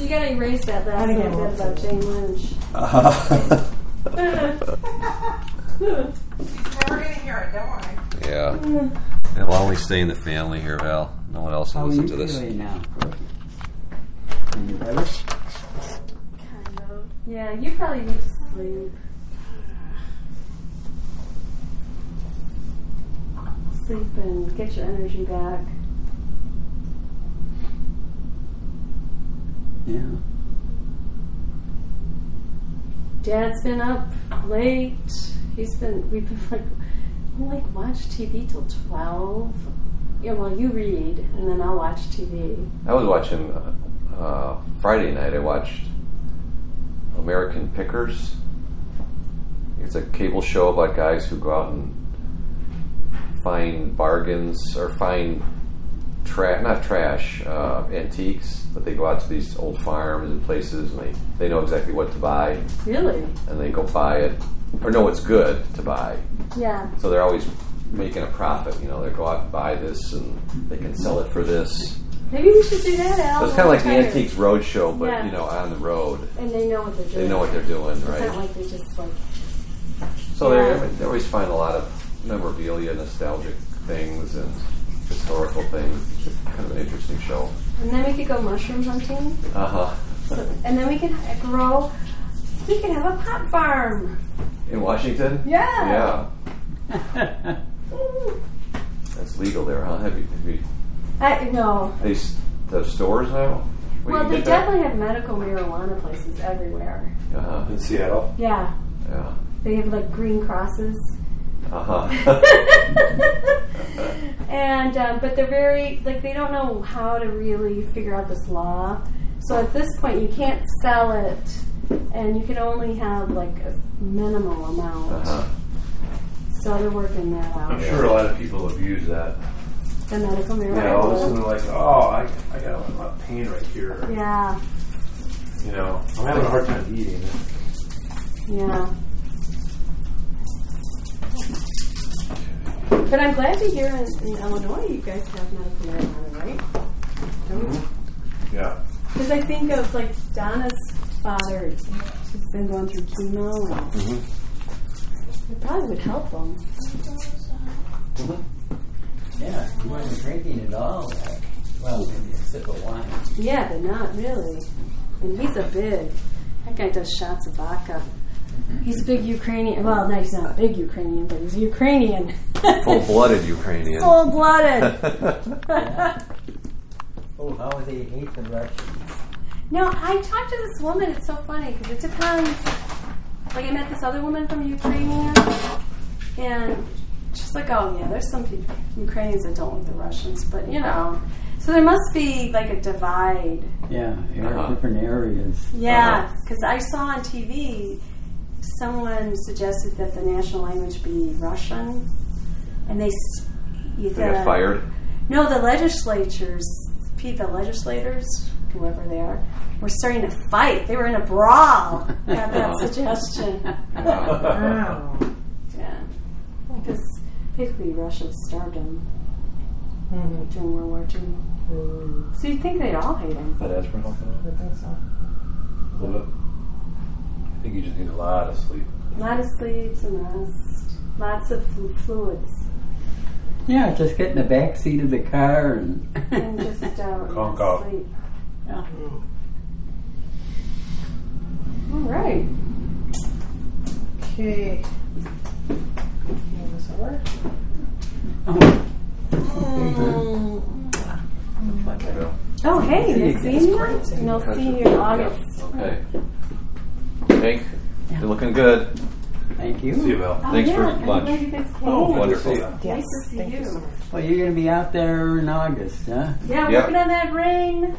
So you gotta erase that last I little get bit about Jane Lynch. She's never gonna hear it, don't worry. yeah. It'll only stay in the family here, Val. No one else will How are listen you to this. feeling now? Are you better? Kind of. Yeah, you probably need to sleep. Sleep and get your energy back. Yeah. Dad's been up late. He's been. We've been like, we'll like watch TV till twelve. Yeah, well, you read, and then I'll watch TV. I was watching uh, uh, Friday night. I watched American Pickers. It's a cable show about guys who go out and find bargains or find trash, not trash, uh, antiques, but they go out to these old farms and places and they, they know exactly what to buy Really? and they go buy it or know what's good to buy. Yeah. So they're always making a profit. You know, they go out and buy this and they can sell it for this. Maybe we should do that, Al. So it's kind of like the Antiques Roadshow, but Yeah. you know, on the road. And they know what they're doing. They know what they're doing, It's right? not like they just like. So they Yeah. they always find a lot of memorabilia, nostalgic things, and historical things. It's just kind of an interesting show. And then we could go mushroom hunting. Uh huh. So, and then we could grow. We could have a pot farm. In Washington. Yeah. Yeah, that's legal there, huh? Have you, have you I no. they the stores now? Where Well, they get that? definitely have medical marijuana places everywhere. Uh-huh. In Seattle. Yeah, Yeah. they have like green crosses. Uh huh. and um, but they're very like they don't know how to really figure out this law. So at this point, you can't sell it, and you can only have like a minimal amount. uh-huh. So they're working that out. I'm sure a lot of people abuse that. The medical marijuana. Yeah, all of a sudden they're like, oh, I, I got a lot of pain right here. Yeah, You know, I'm having a hard time eating. yeah. But I'm glad to hear in, in Illinois you guys have medical marijuana, right? Yeah. Because I think of like Donna's father, he's been going through chemo, and Mm-hmm. it probably would help him. Yeah, he wasn't drinking at all. Like, well, maybe a sip of wine. Yeah, but not really. And he's a big. That guy does shots of vodka. He's a big Ukrainian. Well, no, he's not a big Ukrainian, but he's a Ukrainian. Full-blooded Ukrainian. Full blooded. Oh, how they hate the Russians. no, I talked to this woman. It's so funny because it depends. Like I met this other woman from Ukraine, and she's like, "Oh yeah, there's some people, Ukrainians that don't like the Russians, but you know." So there must be like a divide. Yeah, Uh-huh. different areas. Yeah, because I saw on TV someone suggested that the national language be Russian, and they s- They the, got fired. No, the legislatures, pe- the legislators, whoever they are, were starting to fight. They were in a brawl at that suggestion. Wow. Yeah, because basically Russia starved them Mhm. during World War II. Mm, So you'd think they'd all hate them. That aspirin helping I think so. a little bit. I think you just need a lot of sleep. A lot of sleep and rest, lots of fluids, Yeah, just get in the back seat of the car and. and just uh, Conk not off. sleep. Yeah. All right. Okay. Hand this over. Oh, Bill. Oh, hey, See you nice guys. seeing you. No, seeing you in August. Okay. Hank, you're looking good. Thank you. See you, you. Bill. Oh, Thanks yeah, for I'm lunch. glad you guys came. Oh, Wonderful. Yes. Nice to see Thank you. you so much. Well, you're going to be out there in August, huh? Yeah, Yep. working on that rain, Rain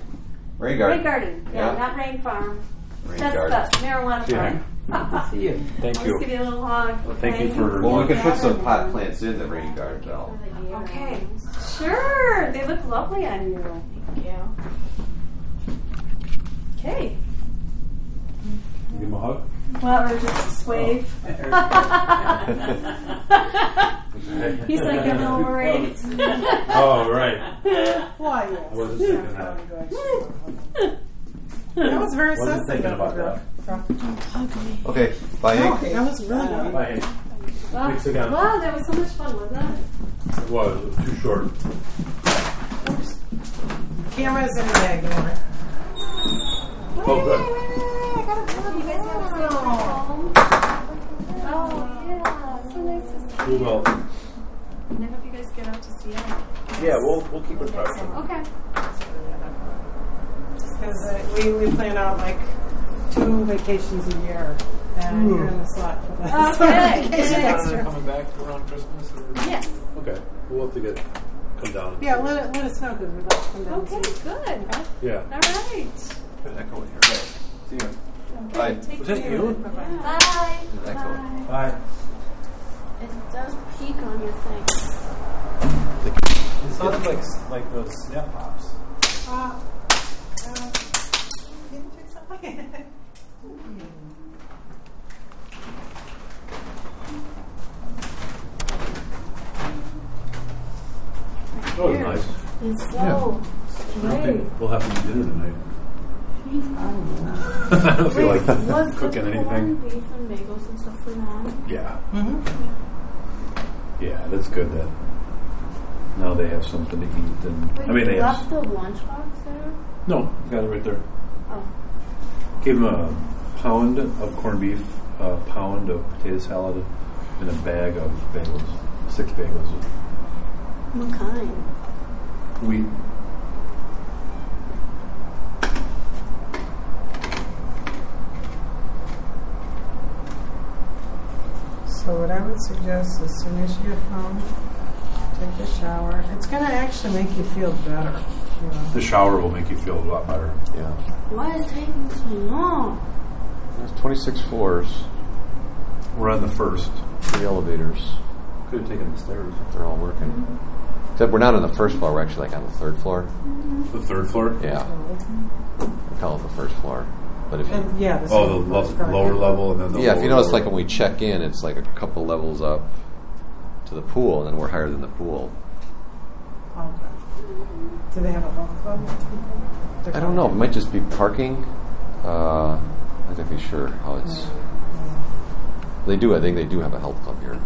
rain garden. garden. Yeah, Yeah. not rain farm. Rain That's garden. the marijuana Yeah. farm. Good to see you. Thank I'll you. just give you a little hug. Thank you okay? for- Well, we can put some pot plants in the rain garden, Bill. Okay. Sure. They look lovely on you. Yeah. Okay. Give him a hug. Well, or just wave. He's like a little worried. Oh, right. Why, yes. I wasn't thinking that. I'm going to go actually. That was very Wasn't sensitive. thinking about that. Okay, bye. No, Hank. that was really good. Bye. Hank. Wow, Thanks again. wow, that was so much fun, wasn't it? It was, it was too short. Camera's in the bag, don't worry. Oh, good. Oh, yeah, so nice to see We you. will. And I hope you guys get out to see it. Yeah, we'll, we'll keep it private. Okay. Because uh, we, we plan out like two vacations a year. And you're in the slot for that. Okay, Vacation good. next Planning on year. coming back around Christmas? Or? Yes. Okay, we'll have to get, come down. Yeah, let, it- let us know because we'd like to come down Okay, and see. good. Yeah. All right. Put an echo in here. See you. Bye. Take Was that you? Bye. Echo. Bye. Bye. It does peak on your thing. It sounded like, like those snap pops. Uh, uh, can you take something? That nice. It's so I don't we'll have to eat dinner tonight. I don't feel like Was cooking the anything. corned beef and bagels and stuff for mom? Yeah. Mm-hmm. Yeah, that's good that now they have something to eat. And Wait, I mean, you they left have. the lunchbox there? No, got it right there. Oh. Gave them a pound of corned beef, a pound of potato salad, and a bag of bagels. Six bagels. What kind? Wheat. So what I would suggest as soon as you get home, take a shower. It's going to actually make you feel better. You know. The shower will make you feel a lot better. Yeah. Why is it taking so long? There's 26 floors, We're on the first. three elevators. Could have taken the stairs. If they're all working. Except we're not on the first floor. We're actually like on the third floor. The third floor. Yeah. We call it the first floor. But if you And yeah, the Oh, the lo- floor's correct. lower level, and then the yeah, if you notice, like when we check in, it's like a couple levels up to the pool, and then we're higher than the pool. Okay. Do they have a bunk club? I don't know. It might just be parking. Uh, I think be sure how it's. They do. I think they do have a health club here.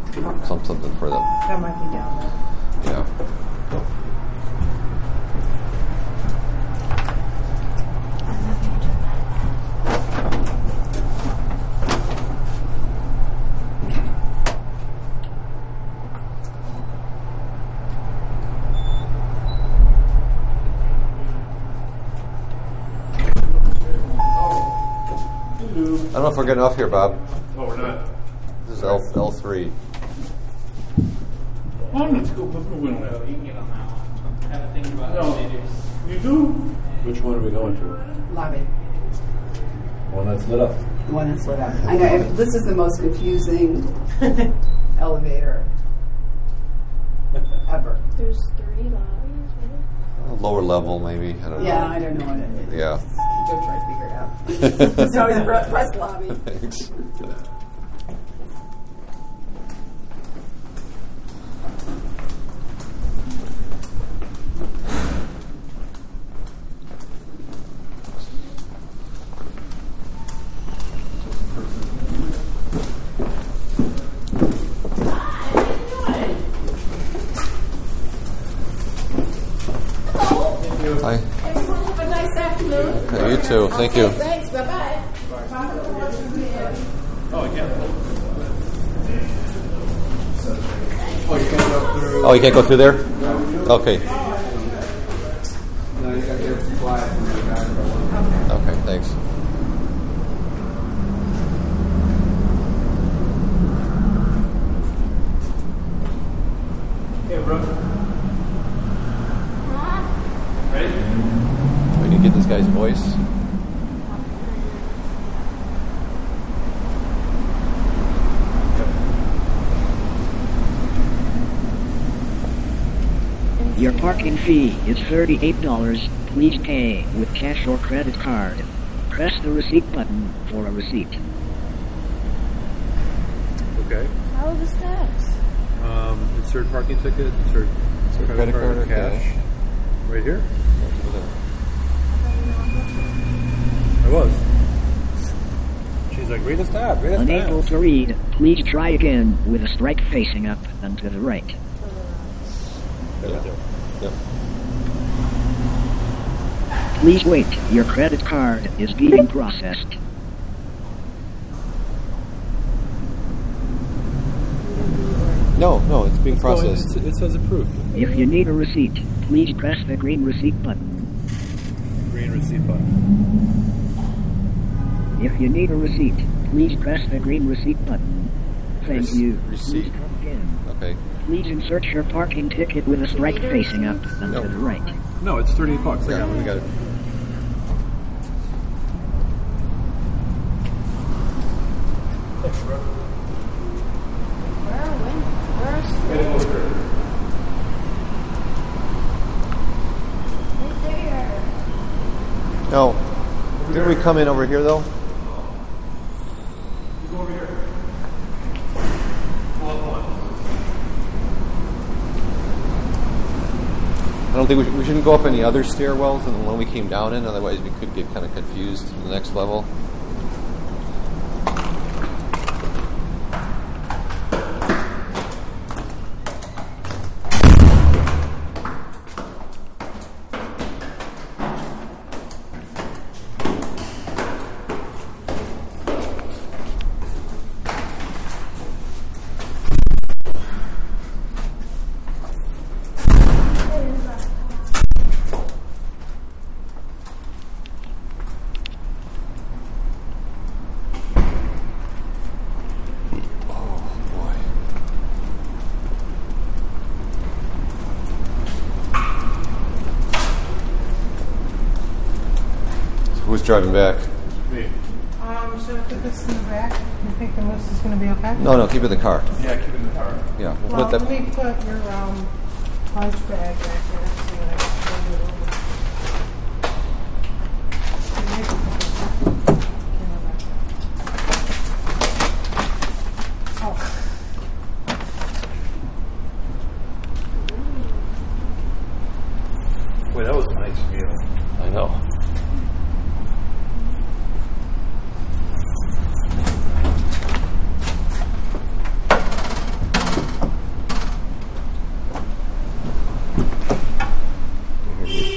Some something for them. That might be down there. Yeah. Don't know if we're getting off here, Bob. Oh, we're not. This is L L three. Oh, let's go put the window out. You can get on that one. Have a think about No. elevators. You do? Which one are we going to? Love it. One that's lit up. The one that's lit up. I know it- this is the most confusing elevator ever. There's three lobbies, right? Lower level, maybe. I don't know. Yeah, I don't know what it is. Yeah. Go try to figure it out. so it's press press lobby. Afternoon. Okay, you too. Thank you. Thanks, bye-bye. Oh, you can't go through there? Okay. Okay, thanks. Hey, bro. Ready? We can get this guy's voice. Your parking fee is $38. Please pay with cash or credit card. Press the receipt button for a receipt. Okay. How are the steps? Um, insert parking ticket. Insert credit, card, or cash. Right here. I was. She's like, Read the that. Read us Unable that. to read, please try again with a stripe facing up and to the right. Yep. Please wait, your credit card is being processed. No, no, it's being Go ahead. processed. It, it says approved. If you need a receipt, please press the green receipt button. Green receipt button. If you need a receipt, please press the green receipt button. Thank Rec- you. receipt. Please come again. Okay. Please insert your parking ticket with a stripe facing up and No. to the right. No, it's 38 bucks. I Yeah, got it. we got it. No. Didn't we come in over here though? I don't think we, should, we shouldn't go up any other stairwells than the one we came down in. Otherwise, we could get kind of confused in the next level. Driving back? Um, should I put this in the back? You think the moose is going to be okay? No, no, keep it in the car. Yeah, keep it in the car. Yeah, we'll Well, put let that. me put your um, lunch bag back there so that I can bring it over. Oh. Boy, that was a nice meal. I know.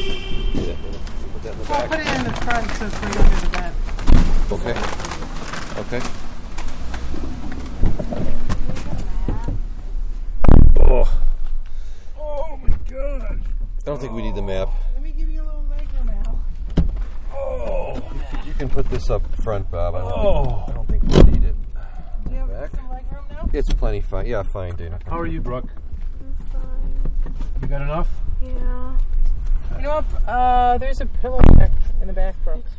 Put that in the Well, back. put it in the front so it's right under the bed. Okay. Okay. Oh. Oh my gosh. I don't think we need the map. Let me give you a little leg room, Al. Oh. You can put this up front, Bob. I don't, Oh. think, I don't think we need it. Do you have Back. some leg room now? It's plenty fine. Yeah, fine, Dana. How are you, Brooke? You got enough? Yeah. You know what? Uh, there's a pillow back in the back, Brooks.